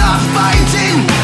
stop fighting.